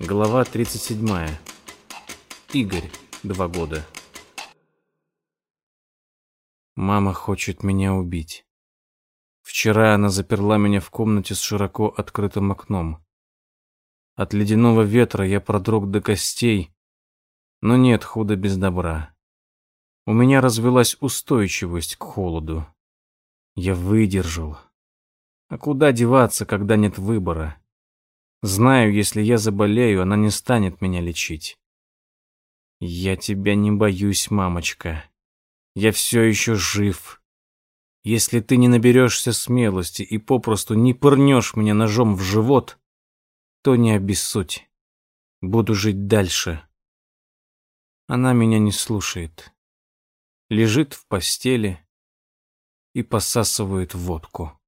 Глава 37. Игорь, два года. Мама хочет меня убить. Вчера она заперла меня в комнате с широко открытым окном. От ледяного ветра я продрог до костей, но нет худа без добра. У меня развелась устойчивость к холоду. Я выдержал. А куда деваться, когда нет выбора? Знаю, если я заболею, она не станет меня лечить. Я тебя не боюсь, мамочка. Я все еще жив. Если ты не наберешься смелости и попросту не пырнешь меня ножом в живот, то не обессудь. Буду жить дальше. Она меня не слушает. Лежит в постели и посасывает водку.